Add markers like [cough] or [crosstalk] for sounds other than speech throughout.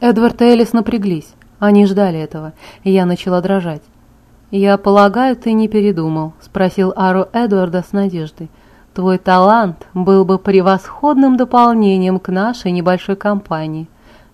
Эдвард и Элис напряглись. Они ждали этого, я начала дрожать. «Я полагаю, ты не передумал?» – спросил Ару Эдварда с надеждой. «Твой талант был бы превосходным дополнением к нашей небольшой компании».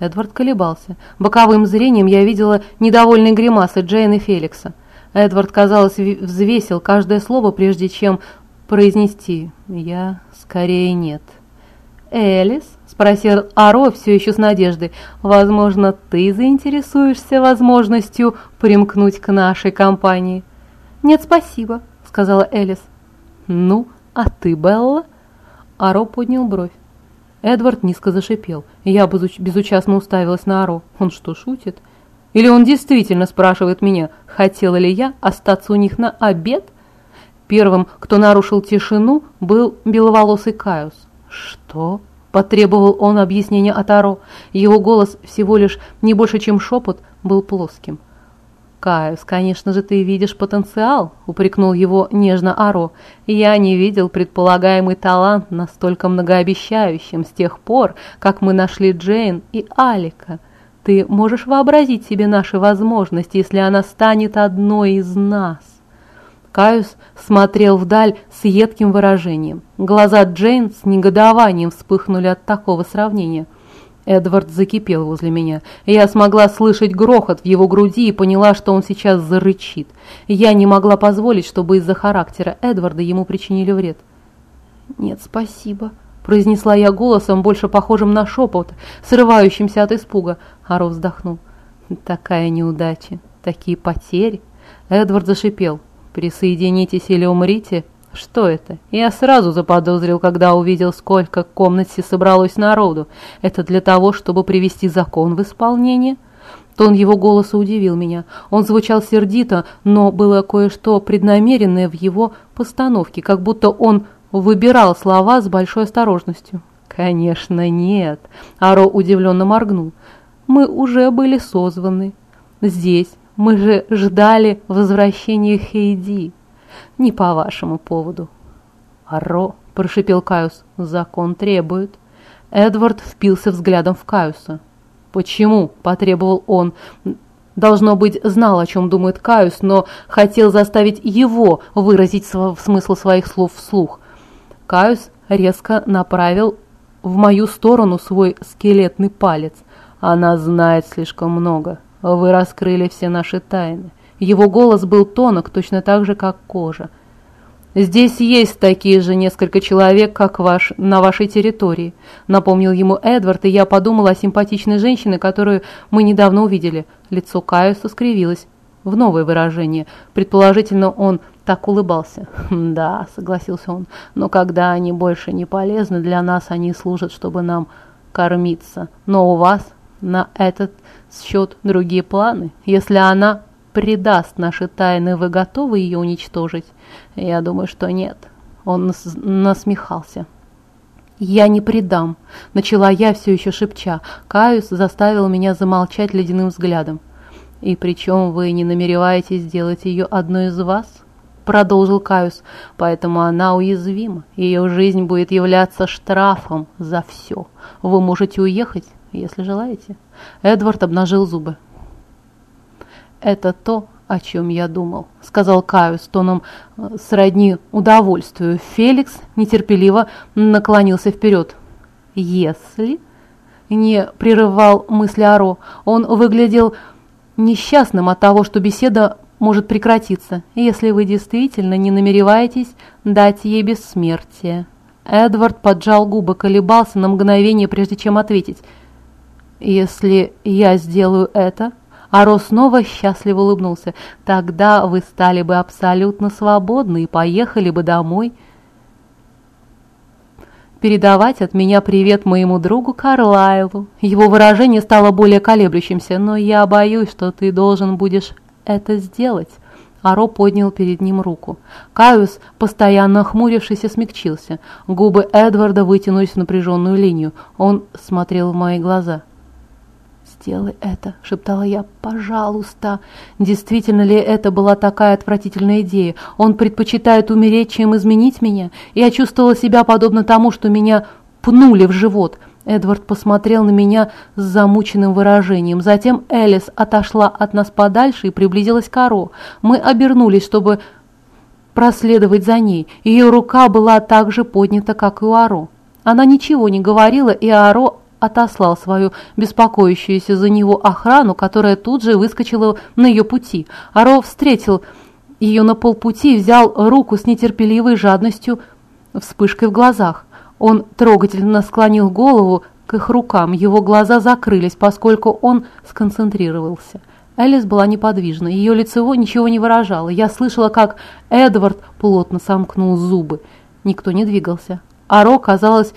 Эдвард колебался. Боковым зрением я видела недовольные гримасы Джейн и Феликса. Эдвард, казалось, взвесил каждое слово, прежде чем произнести «я скорее нет». «Элис?» – спросил Аро все еще с надеждой. «Возможно, ты заинтересуешься возможностью примкнуть к нашей компании?» «Нет, спасибо», – сказала Элис. «Ну, а ты, Белла?» Аро поднял бровь. Эдвард низко зашипел. Я безучастно уставилась на Аро. Он что, шутит? Или он действительно спрашивает меня, хотела ли я остаться у них на обед? Первым, кто нарушил тишину, был беловолосый Кaius. «Что?» – потребовал он объяснения от Аро. Его голос, всего лишь не больше, чем шепот, был плоским. «Каюс, конечно же, ты видишь потенциал», – упрекнул его нежно Аро. «Я не видел предполагаемый талант настолько многообещающим с тех пор, как мы нашли Джейн и Алика. Ты можешь вообразить себе наши возможности, если она станет одной из нас?» Каюс смотрел вдаль с едким выражением. Глаза Джейн с негодованием вспыхнули от такого сравнения. Эдвард закипел возле меня. Я смогла слышать грохот в его груди и поняла, что он сейчас зарычит. Я не могла позволить, чтобы из-за характера Эдварда ему причинили вред. «Нет, спасибо», – произнесла я голосом, больше похожим на шепот, срывающимся от испуга. Аро вздохнул. «Такая неудача, такие потери». Эдвард зашипел. «Присоединитесь или умрите?» Что это? Я сразу заподозрил, когда увидел, сколько в комнате собралось народу. Это для того, чтобы привести закон в исполнение? Тон его голоса удивил меня. Он звучал сердито, но было кое-что преднамеренное в его постановке, как будто он выбирал слова с большой осторожностью. «Конечно, нет», — Аро удивленно моргнул. «Мы уже были созваны. Здесь, мы же ждали возвращения Хейди. Не по вашему поводу. Аро, прошипел Каюс, закон требует. Эдвард впился взглядом в Каюса. Почему? потребовал он. Должно быть, знал, о чем думает Каюс, но хотел заставить его выразить смысл своих слов вслух. Каюс резко направил в мою сторону свой скелетный палец. Она знает слишком много. Вы раскрыли все наши тайны. Его голос был тонок, точно так же, как кожа. «Здесь есть такие же несколько человек, как ваш, на вашей территории», напомнил ему Эдвард, и я подумала о симпатичной женщине, которую мы недавно увидели. Лицо Каюса скривилось в новое выражение. Предположительно, он так улыбался. [laughs] «Да», — согласился он, — «но когда они больше не полезны для нас, они служат, чтобы нам кормиться. Но у вас на этот счет другие планы. Если она предаст наши тайны, вы готовы ее уничтожить? Я думаю, что нет. Он нас насмехался. «Я не предам», — начала я все еще шепча. Каюс заставил меня замолчать ледяным взглядом. «И причем вы не намереваетесь сделать ее одной из вас?» Продолжил Каюс. «Поэтому она уязвима. Ее жизнь будет являться штрафом за все. Вы можете уехать, если желаете». Эдвард обнажил зубы. «Это то, о чем я думал», — сказал Каю с тоном э, сродни удовольствию. Феликс нетерпеливо наклонился вперед. «Если...» — не прерывал мысли Аро. Он выглядел несчастным от того, что беседа может прекратиться, если вы действительно не намереваетесь дать ей бессмертие. Эдвард поджал губы, колебался на мгновение, прежде чем ответить. «Если я сделаю это, Аро снова счастливо улыбнулся. «Тогда вы стали бы абсолютно свободны и поехали бы домой». передавать от меня привет моему другу Карлайлу. Его выражение стало более колеблющимся, но я боюсь, что ты должен будешь это сделать. Аро поднял перед ним руку. Каюс, постоянно хмурившийся, смягчился. Губы Эдварда вытянулись в напряженную линию. Он смотрел в мои глаза сделай это», — шептала я, — «пожалуйста». Действительно ли это была такая отвратительная идея? Он предпочитает умереть, чем изменить меня? Я чувствовала себя подобно тому, что меня пнули в живот. Эдвард посмотрел на меня с замученным выражением. Затем Элис отошла от нас подальше и приблизилась к Аро. Мы обернулись, чтобы проследовать за ней. Ее рука была так же поднята, как и у Аро. Она ничего не говорила, и Аро отослал свою беспокоящуюся за него охрану, которая тут же выскочила на ее пути. Аро встретил ее на полпути и взял руку с нетерпеливой жадностью, вспышкой в глазах. Он трогательно склонил голову к их рукам, его глаза закрылись, поскольку он сконцентрировался. Элис была неподвижна, ее лицево ничего не выражало. Я слышала, как Эдвард плотно сомкнул зубы. Никто не двигался. Аро, казалось,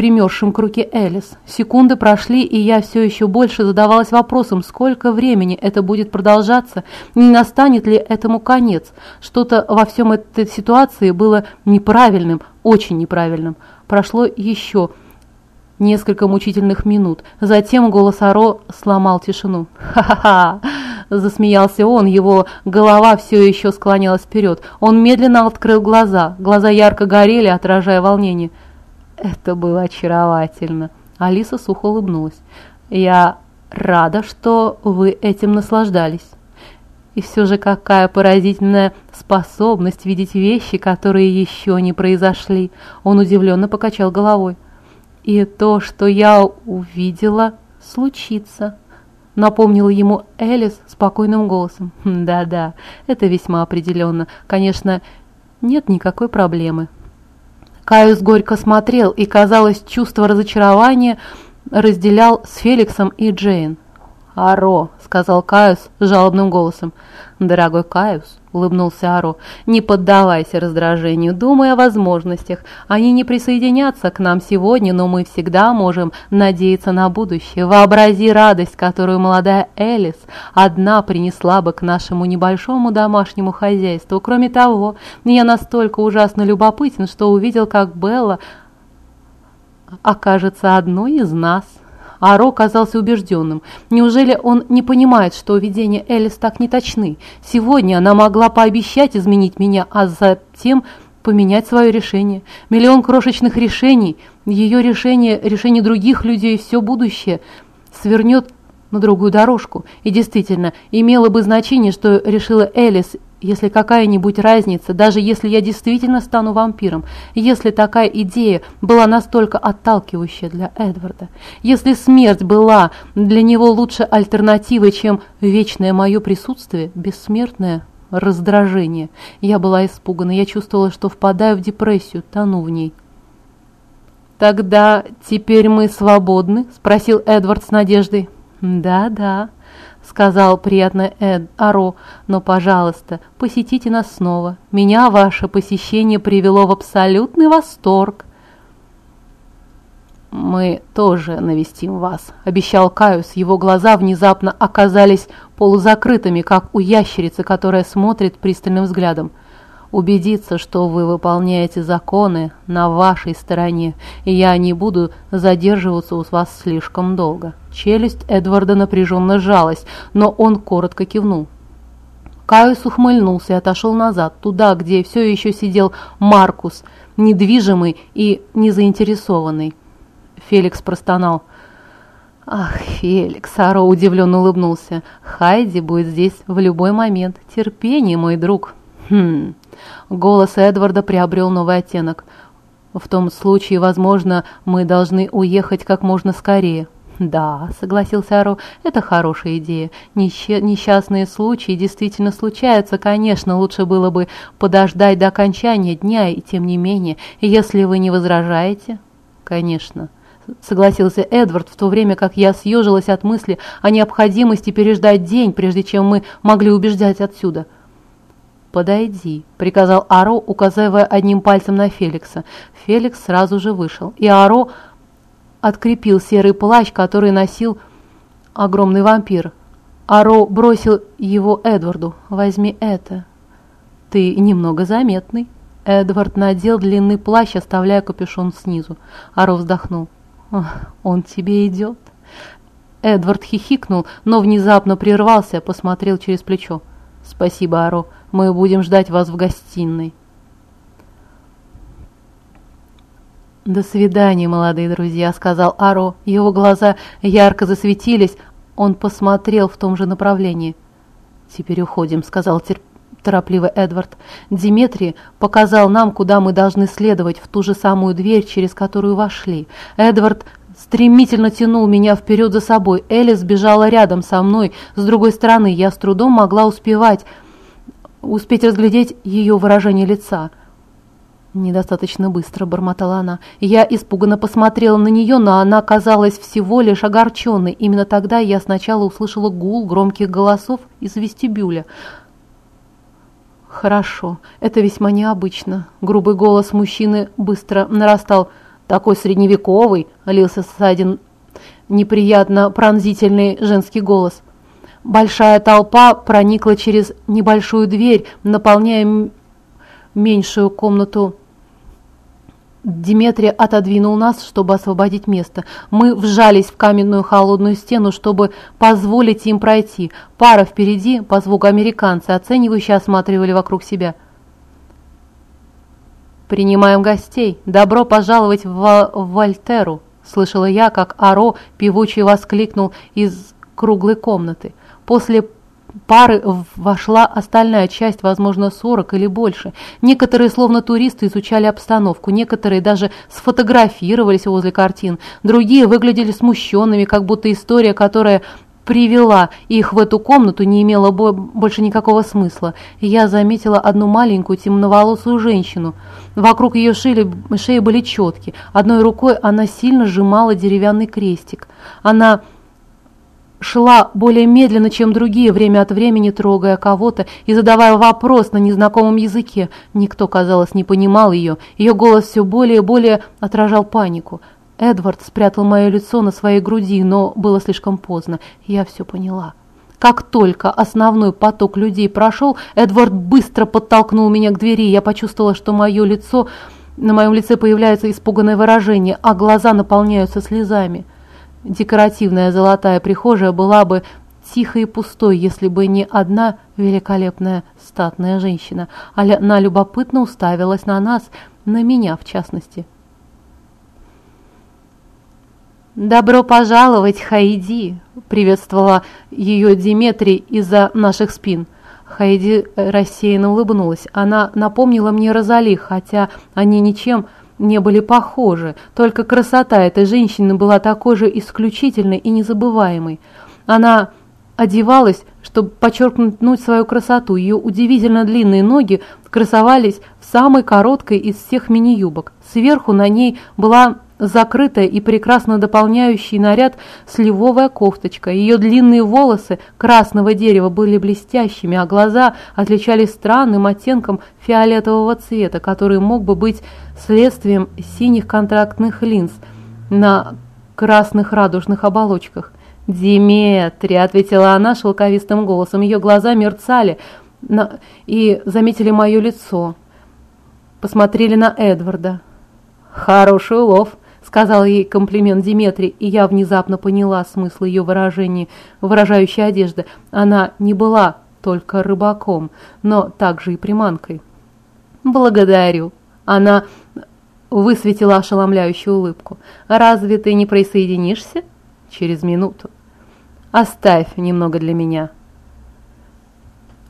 примершим к руке Элис. Секунды прошли, и я все еще больше задавалась вопросом, сколько времени это будет продолжаться, не настанет ли этому конец. Что-то во всем этой ситуации было неправильным, очень неправильным. Прошло еще несколько мучительных минут. Затем голос Аро сломал тишину. «Ха-ха-ха!» – засмеялся он, его голова все еще склонялась вперед. Он медленно открыл глаза, глаза ярко горели, отражая волнение. Это было очаровательно. Алиса сухо улыбнулась. Я рада, что вы этим наслаждались. И все же какая поразительная способность видеть вещи, которые еще не произошли. Он удивленно покачал головой. И то, что я увидела, случится. Напомнила ему Элис спокойным голосом. Да-да, это весьма определенно. Конечно, нет никакой проблемы. Каюс горько смотрел, и, казалось, чувство разочарования разделял с Феликсом и Джейн. «Аро», — сказал Каюс жалобным голосом. «Дорогой Каюс», — улыбнулся Аро, — «не поддавайся раздражению, думай о возможностях. Они не присоединятся к нам сегодня, но мы всегда можем надеяться на будущее. Вообрази радость, которую молодая Элис одна принесла бы к нашему небольшому домашнему хозяйству. Кроме того, я настолько ужасно любопытен, что увидел, как Белла окажется одной из нас». Аро казался убежденным. Неужели он не понимает, что видения Элис так неточны? Сегодня она могла пообещать изменить меня, а затем поменять свое решение. Миллион крошечных решений, ее решение, решение других людей, все будущее свернет на другую дорожку. И действительно, имело бы значение, что решила Элис если какая-нибудь разница, даже если я действительно стану вампиром, если такая идея была настолько отталкивающая для Эдварда, если смерть была для него лучше альтернативой, чем вечное мое присутствие, бессмертное раздражение. Я была испугана, я чувствовала, что впадаю в депрессию, тону в ней. «Тогда теперь мы свободны?» – спросил Эдвард с надеждой. «Да-да», сказал приятно Эд Аро, но, пожалуйста, посетите нас снова. Меня ваше посещение привело в абсолютный восторг. «Мы тоже навестим вас», — обещал Каюс. Его глаза внезапно оказались полузакрытыми, как у ящерицы, которая смотрит пристальным взглядом убедиться, что вы выполняете законы на вашей стороне, и я не буду задерживаться у вас слишком долго». Челюсть Эдварда напряженно сжалась, но он коротко кивнул. Каюс ухмыльнулся и отошел назад, туда, где все еще сидел Маркус, недвижимый и незаинтересованный. Феликс простонал. «Ах, Феликс!» — Аро удивленно улыбнулся. «Хайди будет здесь в любой момент. Терпение, мой друг!» «Хм...» Голос Эдварда приобрел новый оттенок. «В том случае, возможно, мы должны уехать как можно скорее». «Да», — согласился Аро, — «это хорошая идея. Несчастные случаи действительно случаются, конечно, лучше было бы подождать до окончания дня, и тем не менее, если вы не возражаете...» «Конечно», — согласился Эдвард, в то время как я съежилась от мысли о необходимости переждать день, прежде чем мы могли убеждать отсюда. «Подойди», — приказал Аро, указывая одним пальцем на Феликса. Феликс сразу же вышел, и Аро открепил серый плащ, который носил огромный вампир. Аро бросил его Эдварду. «Возьми это. Ты немного заметный». Эдвард надел длинный плащ, оставляя капюшон снизу. Аро вздохнул. «Он тебе идет?» Эдвард хихикнул, но внезапно прервался, посмотрел через плечо. «Спасибо, Аро. Мы будем ждать вас в гостиной». «До свидания, молодые друзья», — сказал Аро. Его глаза ярко засветились, он посмотрел в том же направлении. «Теперь уходим», — сказал торопливо Эдвард. «Диметрий показал нам, куда мы должны следовать, в ту же самую дверь, через которую вошли. Эдвард стремительно тянул меня вперед за собой. Элис бежала рядом со мной. С другой стороны, я с трудом могла успевать, успеть разглядеть ее выражение лица». «Недостаточно быстро», — бормотала она. Я испуганно посмотрела на нее, но она казалась всего лишь огорченной. Именно тогда я сначала услышала гул громких голосов из вестибюля. «Хорошо, это весьма необычно». Грубый голос мужчины быстро нарастал. «Такой средневековый», — лился один неприятно пронзительный женский голос. Большая толпа проникла через небольшую дверь, наполняя меньшую комнату Диметрий отодвинул нас, чтобы освободить место. Мы вжались в каменную холодную стену, чтобы позволить им пройти. Пара впереди, по звуку американцы, оценивающе осматривали вокруг себя. «Принимаем гостей. Добро пожаловать в, в Вольтеру!» Слышала я, как Аро певучий воскликнул из круглой комнаты. После пары вошла остальная часть, возможно, 40 или больше. Некоторые, словно туристы, изучали обстановку, некоторые даже сфотографировались возле картин, другие выглядели смущенными, как будто история, которая привела их в эту комнату, не имела больше никакого смысла. я заметила одну маленькую темноволосую женщину. Вокруг ее шеи, шеи были четки. Одной рукой она сильно сжимала деревянный крестик. Она шла более медленно, чем другие, время от времени трогая кого-то и задавая вопрос на незнакомом языке. Никто, казалось, не понимал ее. Ее голос все более и более отражал панику. Эдвард спрятал мое лицо на своей груди, но было слишком поздно. Я все поняла. Как только основной поток людей прошел, Эдвард быстро подтолкнул меня к двери. Я почувствовала, что мое лицо, на моем лице появляется испуганное выражение, а глаза наполняются слезами. Декоративная золотая прихожая была бы тихой и пустой, если бы не одна великолепная статная женщина. Она любопытно уставилась на нас, на меня в частности. «Добро пожаловать, Хайди!» – приветствовала ее Диметрий из-за наших спин. Хайди рассеянно улыбнулась. Она напомнила мне Розали, хотя они ничем не были похожи, только красота этой женщины была такой же исключительной и незабываемой. Она одевалась, чтобы подчеркнуть свою красоту. Ее удивительно длинные ноги красовались в самой короткой из всех мини-юбок. Сверху на ней была закрытая и прекрасно дополняющий наряд сливовая кофточка. Ее длинные волосы красного дерева были блестящими, а глаза отличались странным оттенком фиолетового цвета, который мог бы быть следствием синих контрактных линз на красных радужных оболочках. «Диметри!» — ответила она шелковистым голосом. Ее глаза мерцали и заметили мое лицо. Посмотрели на Эдварда. «Хороший улов!» Сказал ей комплимент Диметрий, и я внезапно поняла смысл ее выражения, выражающей одежды. Она не была только рыбаком, но также и приманкой. «Благодарю». Она высветила ошеломляющую улыбку. «Разве ты не присоединишься?» «Через минуту». «Оставь немного для меня».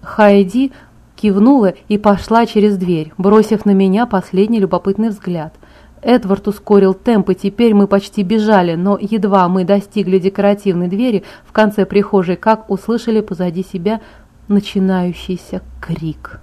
Хайди кивнула и пошла через дверь, бросив на меня последний любопытный взгляд – Эдвард ускорил темп, и теперь мы почти бежали, но едва мы достигли декоративной двери в конце прихожей, как услышали позади себя начинающийся крик.